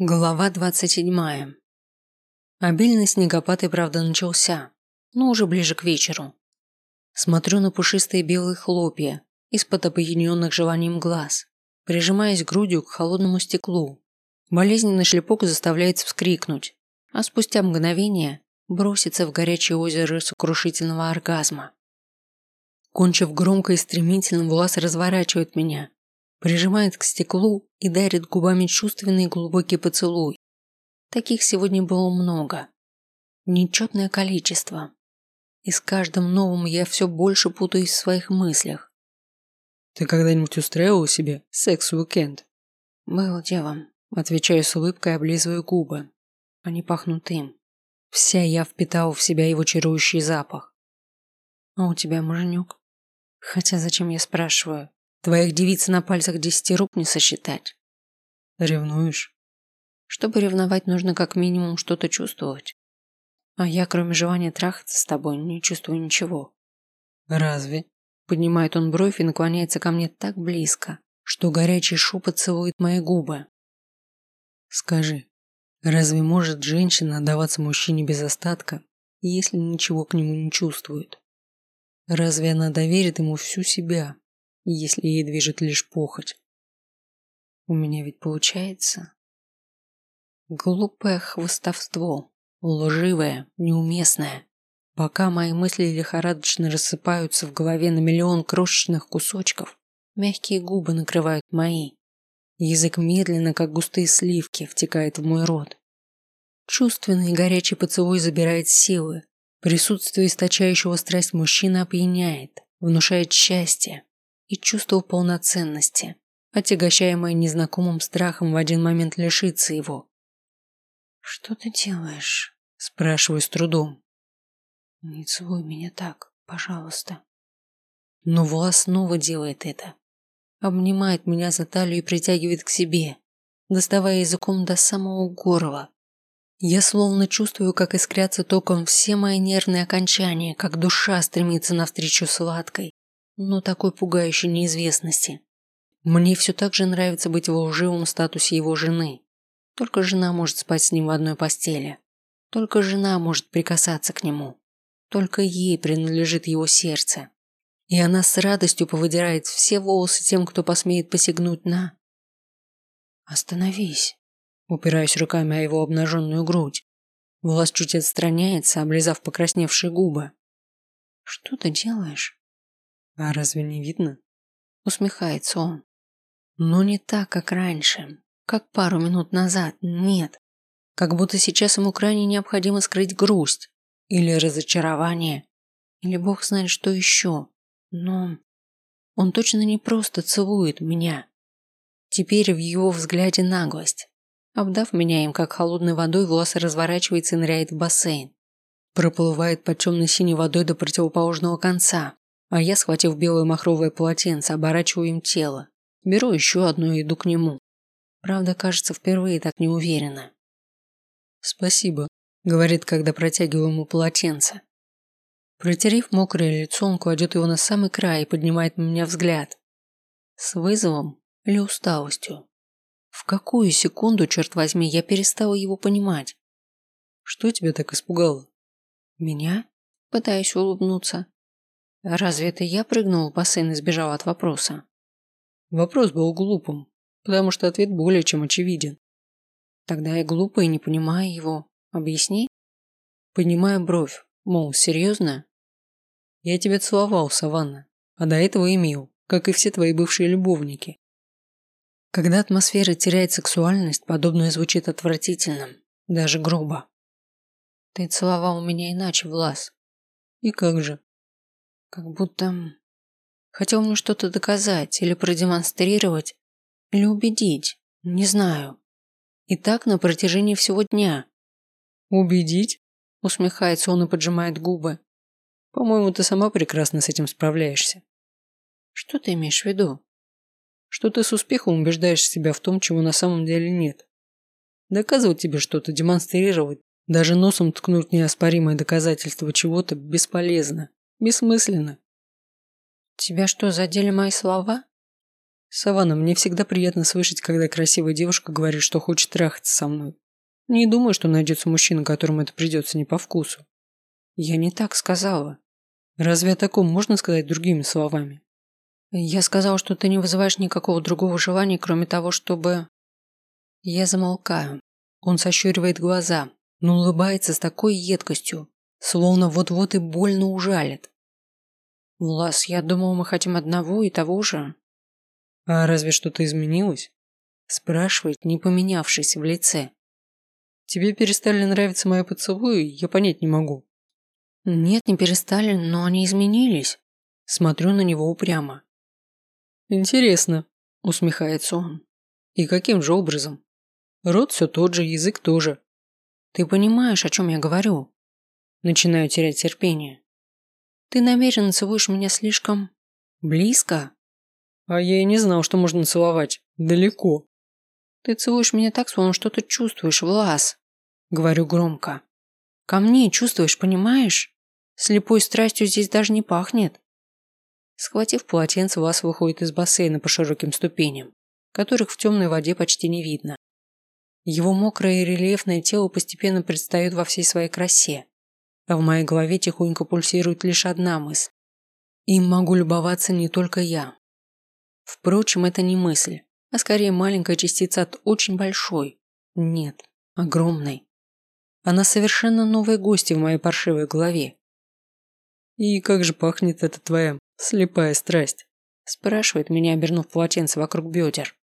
Глава двадцать седьмая. Обильный снегопад и правда начался, но уже ближе к вечеру. Смотрю на пушистые белые хлопья из-под опьяненных желанием глаз, прижимаясь грудью к холодному стеклу. Болезненный шлепок заставляет вскрикнуть, а спустя мгновение броситься в горячее озеро сокрушительного оргазма. Кончив громко и стремительно, Влас разворачивает меня, прижимает к стеклу и дарит губами чувственный глубокий поцелуй. Таких сегодня было много. Нечетное количество. И с каждым новым я все больше путаюсь в своих мыслях. Ты когда-нибудь устраивал себе секс-уикенд? Был делом. Отвечаю с улыбкой, облизываю губы. Они пахнут им. Вся я впитала в себя его чарующий запах. А у тебя муженек? Хотя зачем я спрашиваю? Твоих девиц на пальцах десяти рук не сосчитать. Ревнуешь? Чтобы ревновать, нужно как минимум что-то чувствовать. А я, кроме желания трахаться с тобой, не чувствую ничего. Разве? Поднимает он бровь и наклоняется ко мне так близко, что горячий шепот целует мои губы. Скажи, разве может женщина отдаваться мужчине без остатка, если ничего к нему не чувствует? Разве она доверит ему всю себя, если ей движет лишь похоть. У меня ведь получается. Глупое хвостовство, лживое, неуместное. Пока мои мысли лихорадочно рассыпаются в голове на миллион крошечных кусочков, мягкие губы накрывают мои. Язык медленно, как густые сливки, втекает в мой рот. Чувственный горячий поцелуй забирает силы. Присутствие источающего страсть мужчины опьяняет, внушает счастье, и чувство полноценности, отягощаемое незнакомым страхом в один момент лишиться его. «Что ты делаешь?» – спрашиваю с трудом. «Не целуй меня так, пожалуйста». Но Влас снова делает это. Обнимает меня за талию и притягивает к себе, доставая языком до самого горла. Я словно чувствую, как искрятся током все мои нервные окончания, как душа стремится навстречу сладкой, но такой пугающей неизвестности. Мне все так же нравится быть в лживом статусе его жены. Только жена может спать с ним в одной постели. Только жена может прикасаться к нему. Только ей принадлежит его сердце. И она с радостью повыдирает все волосы тем, кто посмеет посягнуть на... Остановись. Упираюсь руками о его обнаженную грудь. Влас чуть отстраняется, облизав покрасневшие губы. Что ты делаешь? А разве не видно? Усмехается он. Но не так, как раньше. Как пару минут назад. Нет. Как будто сейчас ему крайне необходимо скрыть грусть. Или разочарование. Или бог знает что еще. Но он точно не просто целует меня. Теперь в его взгляде наглость. Обдав меня им, как холодной водой, Влас разворачивается и ныряет в бассейн. Проплывает под темно-синей водой до противоположного конца. А я, схватив белое махровое полотенце, оборачиваю им тело. Беру еще одно и иду к нему. Правда, кажется, впервые так не уверена. «Спасибо», — говорит, когда протягиваю ему полотенце. Протерев мокрое лицо, он кладет его на самый край и поднимает на меня взгляд. С вызовом или усталостью? В какую секунду, черт возьми, я перестала его понимать? Что тебя так испугало? Меня? Пытаюсь улыбнуться. Разве это я прыгнул в бассейн и сбежал от вопроса? Вопрос был глупым, потому что ответ более чем очевиден. Тогда я глупо и не понимаю его. Объясни? Поднимаю бровь, мол, серьезно? Я тебя целовал, Саванна, а до этого имел, как и все твои бывшие любовники. Когда атмосфера теряет сексуальность, подобное звучит отвратительным, даже грубо. Ты целовал меня иначе, Влас. И как же? Как будто хотел мне что-то доказать или продемонстрировать, или убедить, не знаю. И так на протяжении всего дня. Убедить? Усмехается он и поджимает губы. По-моему, ты сама прекрасно с этим справляешься. Что ты имеешь в виду? Что ты с успехом убеждаешь себя в том, чего на самом деле нет. Доказывать тебе что-то, демонстрировать, даже носом ткнуть неоспоримое доказательство чего-то бесполезно. Бессмысленно. Тебя что, задели мои слова? Саванна, мне всегда приятно слышать, когда красивая девушка говорит, что хочет трахаться со мной. Не думаю, что найдется мужчина, которому это придется не по вкусу. Я не так сказала. Разве о таком можно сказать другими словами? Я сказал, что ты не вызываешь никакого другого желания, кроме того, чтобы... Я замолкаю. Он сощуривает глаза, но улыбается с такой едкостью, словно вот-вот и больно ужалит. Влас, я думал, мы хотим одного и того же. А разве что-то изменилось? Спрашивает, не поменявшись в лице. Тебе перестали нравиться мои поцелуи, я понять не могу. Нет, не перестали, но они изменились. Смотрю на него упрямо. Интересно, усмехается он. И каким же образом? Рот все тот же, язык тоже. Ты понимаешь, о чем я говорю? Начинаю терять терпение. Ты намеренно целуешь меня слишком близко? А я и не знал, что можно целовать. Далеко. Ты целуешь меня так, словно что-то чувствуешь, Влас. Говорю громко. Ко мне чувствуешь, понимаешь? Слепой страстью здесь даже не пахнет. Схватив полотенце, Влас выходит из бассейна по широким ступеням, которых в темной воде почти не видно. Его мокрое и рельефное тело постепенно предстает во всей своей красе, а в моей голове тихонько пульсирует лишь одна мысль. Им могу любоваться не только я. Впрочем, это не мысль, а скорее маленькая частица от очень большой, нет, огромной. Она совершенно новая гостья в моей паршивой голове. «И как же пахнет эта твоя слепая страсть?» спрашивает меня, обернув полотенце вокруг бедер.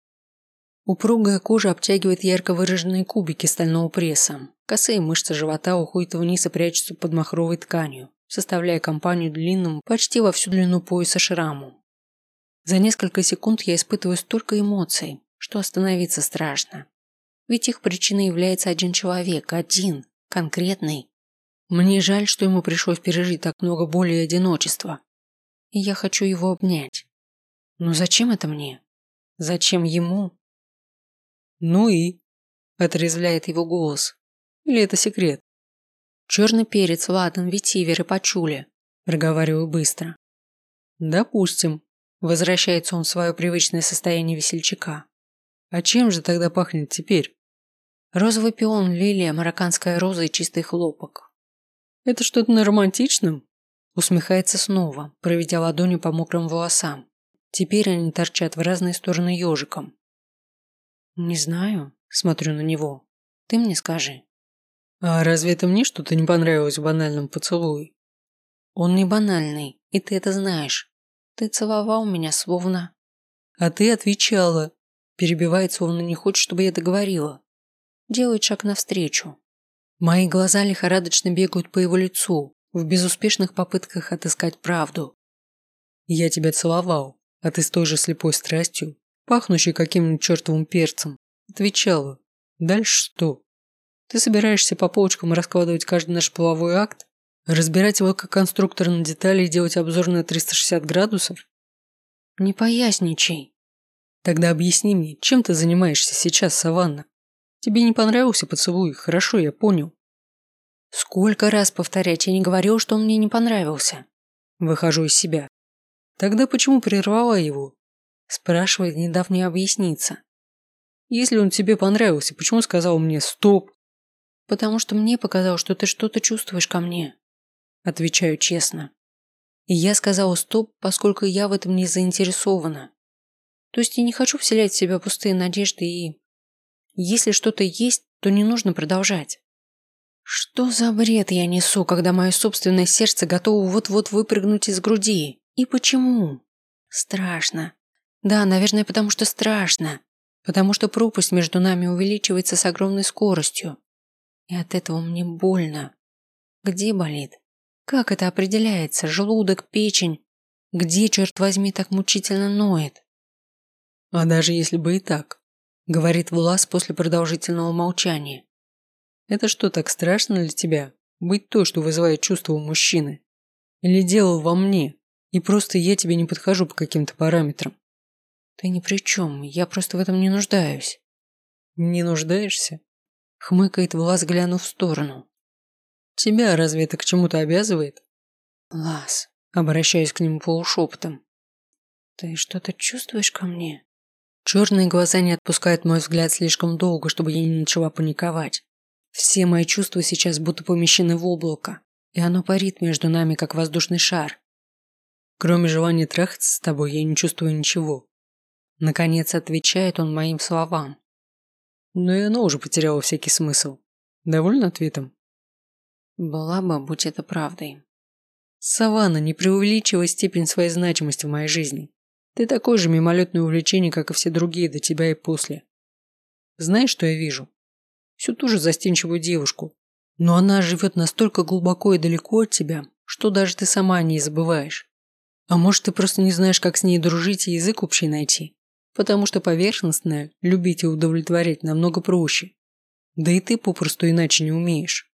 Упругая кожа обтягивает ярко выраженные кубики стального пресса. Косые мышцы живота уходят вниз и прячутся под махровой тканью, составляя компанию длинному почти во всю длину пояса шраму. За несколько секунд я испытываю столько эмоций, что остановиться страшно. Ведь их причиной является один человек, один, конкретный. Мне жаль, что ему пришлось пережить так много боли и одиночества. И я хочу его обнять. Но зачем это мне? Зачем ему? Ну и? Отрезвляет его голос. Или это секрет? Черный перец, ладан, ветивер и пачули. Проговариваю быстро. Допустим. Возвращается он в свое привычное состояние весельчака. А чем же тогда пахнет теперь? Розовый пион, лилия, марокканская роза и чистый хлопок. Это что-то на романтичном? Усмехается снова, проведя ладонью по мокрым волосам. Теперь они торчат в разные стороны ежиком. Не знаю, смотрю на него. Ты мне скажи. А разве это мне что-то не понравилось в банальном поцелуе? Он не банальный, и ты это знаешь. Ты целовал меня словно... А ты отвечала. Перебивает, словно не хочет, чтобы я договорила. Делает шаг навстречу. Мои глаза лихорадочно бегают по его лицу, в безуспешных попытках отыскать правду. Я тебя целовал, а ты с той же слепой страстью пахнущий каким-нибудь чертовым перцем. Отвечала. Дальше что? Ты собираешься по полочкам раскладывать каждый наш половой акт? Разбирать его как конструктор на детали и делать обзор на 360 градусов? Не поясничай. Тогда объясни мне, чем ты занимаешься сейчас, Саванна? Тебе не понравился поцелуй? Хорошо, я понял. Сколько раз повторять, я не говорил, что он мне не понравился. Выхожу из себя. Тогда почему прервала его? Спрашивает, не дав мне объясниться. Если он тебе понравился, почему сказал мне «стоп»? Потому что мне показалось, что ты что-то чувствуешь ко мне. Отвечаю честно. И я сказала «стоп», поскольку я в этом не заинтересована. То есть я не хочу вселять в себя пустые надежды и... Если что-то есть, то не нужно продолжать. Что за бред я несу, когда мое собственное сердце готово вот-вот выпрыгнуть из груди? И почему? Страшно. Да, наверное, потому что страшно. Потому что пропасть между нами увеличивается с огромной скоростью. И от этого мне больно. Где болит? Как это определяется? Желудок, печень? Где, черт возьми, так мучительно ноет? А даже если бы и так, говорит Влас после продолжительного молчания. Это что, так страшно для тебя? Быть той, что вызывает чувство у мужчины? Или дело во мне, и просто я тебе не подхожу по каким-то параметрам? Ты ни при чем, я просто в этом не нуждаюсь. Не нуждаешься? Хмыкает Влас, глянув в сторону. Тебя разве это к чему-то обязывает? Влас, обращаясь к нему полушепотом. Ты что-то чувствуешь ко мне? Черные глаза не отпускают мой взгляд слишком долго, чтобы я не начала паниковать. Все мои чувства сейчас будто помещены в облако, и оно парит между нами, как воздушный шар. Кроме желания трахаться с тобой, я не чувствую ничего. Наконец отвечает он моим словам. Но и оно уже потеряло всякий смысл. Довольно ответом? Была бы, будь это правдой. Саванна, не преувеличивай степень своей значимости в моей жизни. Ты такое же мимолетное увлечение, как и все другие до тебя и после. Знаешь, что я вижу? Всю ту же застенчивую девушку. Но она живет настолько глубоко и далеко от тебя, что даже ты сама о ней забываешь. А может, ты просто не знаешь, как с ней дружить и язык общий найти? Потому что поверхностное, любить и удовлетворять намного проще. Да и ты попросту иначе не умеешь.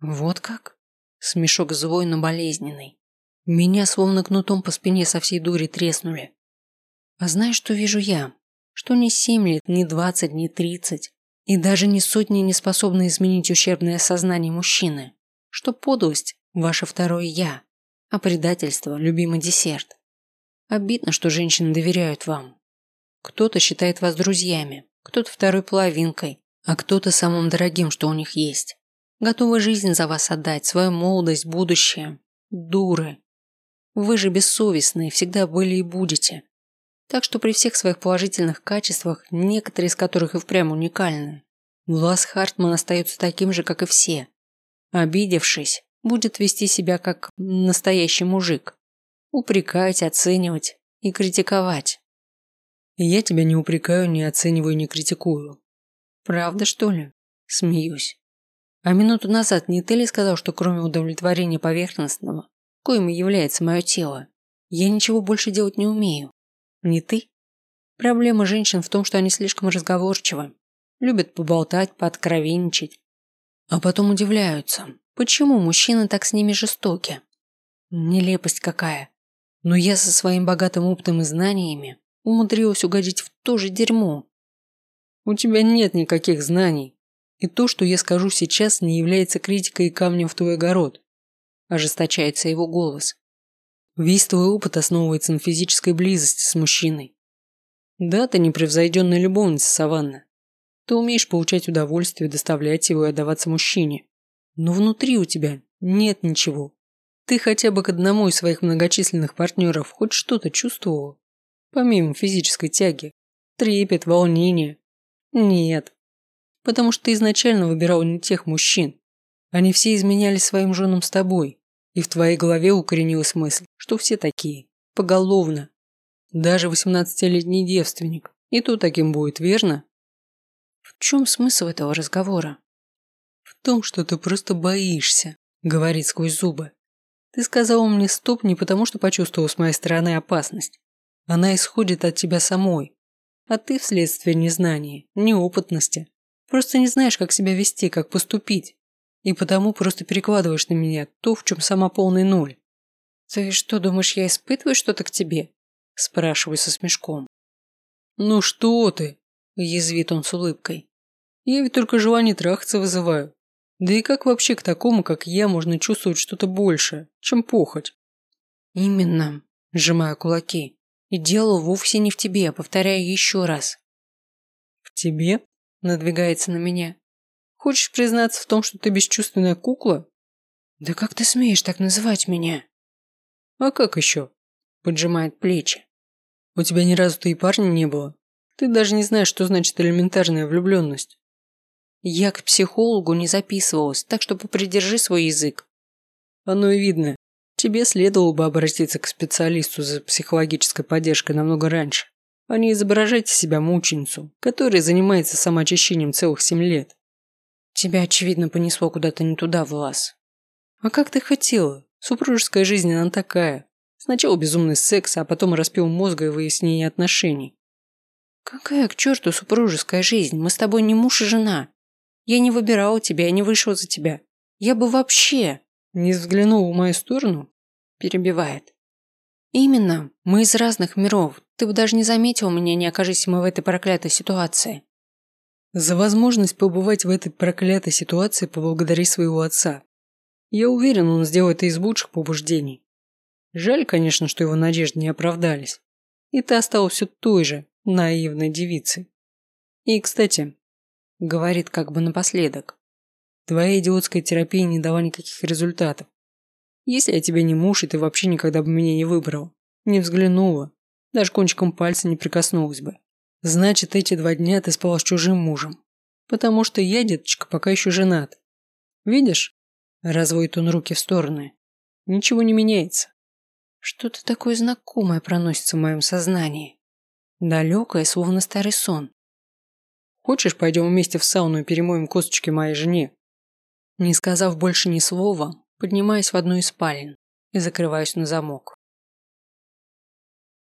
Вот как? Смешок злой, но болезненный. Меня словно кнутом по спине со всей дури треснули. А знаешь, что вижу я? Что ни семь лет, ни двадцать, ни тридцать, и даже ни сотни не способны изменить ущербное сознание мужчины. Что подлость – ваше второе «я», а предательство – любимый десерт. Обидно, что женщины доверяют вам. Кто-то считает вас друзьями, кто-то второй половинкой, а кто-то самым дорогим, что у них есть. Готовы жизнь за вас отдать, свою молодость, будущее. Дуры. Вы же бессовестные, всегда были и будете. Так что при всех своих положительных качествах, некоторые из которых и впрямь уникальны, Влас Хартман остается таким же, как и все. Обидевшись, будет вести себя как настоящий мужик. Упрекать, оценивать и критиковать. Я тебя не упрекаю, не оцениваю, не критикую. Правда, что ли? Смеюсь. А минуту назад не ты ли сказал, что кроме удовлетворения поверхностного, коим и является мое тело, я ничего больше делать не умею. Не ты? Проблема женщин в том, что они слишком разговорчивы, любят поболтать, пооткровенничать, а потом удивляются, почему мужчины так с ними жестоки. Нелепость какая. Но я со своим богатым опытом и знаниями умудрилась угодить в то же дерьмо. У тебя нет никаких знаний, и то, что я скажу сейчас, не является критикой и камнем в твой огород ожесточается его голос. Весь твой опыт основывается на физической близости с мужчиной. Да, ты непревзойденная любовница, Саванна. Ты умеешь получать удовольствие, доставлять его и отдаваться мужчине. Но внутри у тебя нет ничего. Ты хотя бы к одному из своих многочисленных партнеров хоть что-то чувствовал? Помимо физической тяги. Трепет, волнение. Нет. Потому что ты изначально выбирал не тех мужчин, они все изменяли своим женам с тобой, и в твоей голове укоренилась мысль, что все такие, поголовно. Даже восемнадцатилетний девственник, и то таким будет, верно? В чем смысл этого разговора? В том, что ты просто боишься, говорит сквозь зубы. Ты сказала мне стоп не потому, что почувствовал с моей стороны опасность. Она исходит от тебя самой. А ты вследствие незнания, неопытности. Просто не знаешь, как себя вести, как поступить и потому просто перекладываешь на меня то, в чем сама полный ноль. Ты что, думаешь, я испытываю что-то к тебе? Спрашиваю со смешком. Ну что ты? Язвит он с улыбкой. Я ведь только желание трахаться вызываю. Да и как вообще к такому, как я, можно чувствовать что-то большее, чем похоть? Именно, сжимаю кулаки. И дело вовсе не в тебе, повторяю еще раз. В тебе? Надвигается на меня. Хочешь признаться в том, что ты бесчувственная кукла? Да как ты смеешь так называть меня? А как еще? Поджимает плечи. У тебя ни разу-то и парня не было. Ты даже не знаешь, что значит элементарная влюбленность. Я к психологу не записывалась, так что попридержи свой язык. Оно и видно. Тебе следовало бы обратиться к специалисту за психологической поддержкой намного раньше, а не изображать из себя мученицу, которая занимается самоочищением целых семь лет. Тебя, очевидно, понесло куда-то не туда, Влас. А как ты хотела? Супружеская жизнь, она такая. Сначала безумный секс, а потом распил мозга и выяснение отношений. Какая к черту супружеская жизнь? Мы с тобой не муж и жена. Я не выбирал тебя, я не вышел за тебя. Я бы вообще... Не взглянул в мою сторону? Перебивает. Именно. Мы из разных миров. Ты бы даже не заметил меня, не окажись мы в этой проклятой ситуации. За возможность побывать в этой проклятой ситуации поблагодари своего отца. Я уверен, он сделает это из лучших побуждений. Жаль, конечно, что его надежды не оправдались. И ты осталась все той же, наивной девицы. И, кстати, говорит как бы напоследок, твоя идиотская терапия не дала никаких результатов. Если я тебе не муж, и ты вообще никогда бы меня не выбрал, не взглянула, даже кончиком пальца не прикоснулась бы, значит, эти два дня ты спала с чужим мужем. Потому что я, деточка, пока еще женат. Видишь? Разводит он руки в стороны. Ничего не меняется. Что-то такое знакомое проносится в моем сознании. Далекое, словно старый сон. Хочешь, пойдем вместе в сауну и перемоем косточки моей жене? Не сказав больше ни слова, поднимаюсь в одну из спален и закрываюсь на замок.